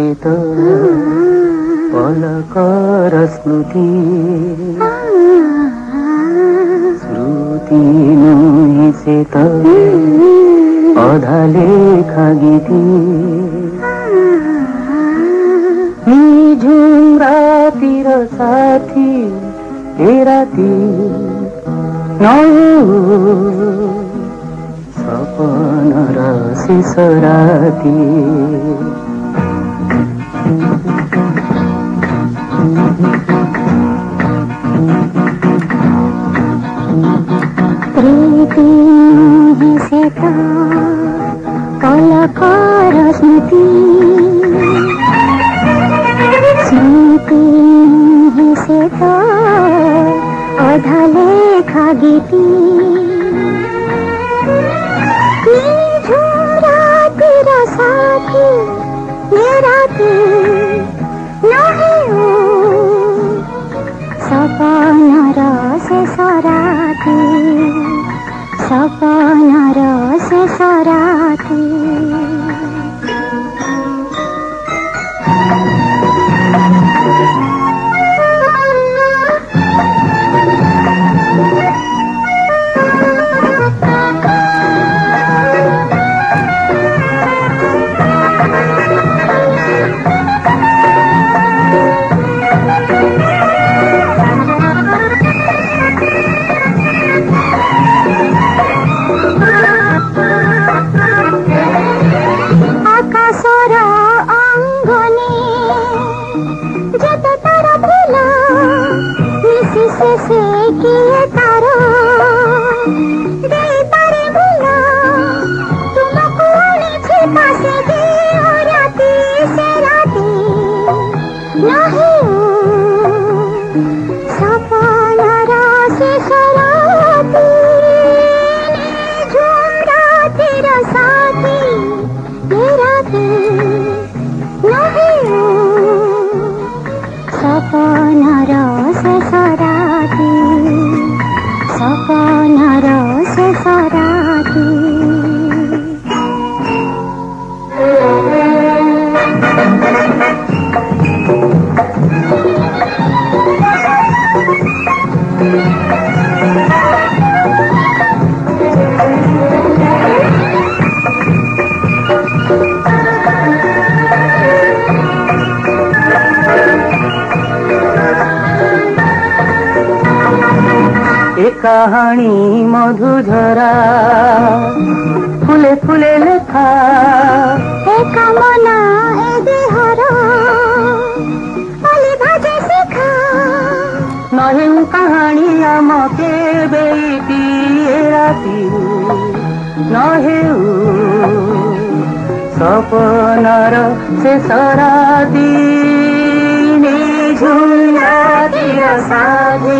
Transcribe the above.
सित पलक स्मृति स्मृति नहिसेत अधले गीति। निझुम र साथी ए राति नौ। सपन र सराती स्मृति। हिसेत अधा लेखा गीति। राति সরা অঙ্গনে যত তারা ভুলা নিশিষে সে কিয়ে তারা ए कहानी मधुधरा। फुले फुले लेखा। ए कामना ए देहरा। अली भाजे सिखा। नहे कहानी आम के बेटी राती नहीं सपनार से सराती ने झुला दिया साधे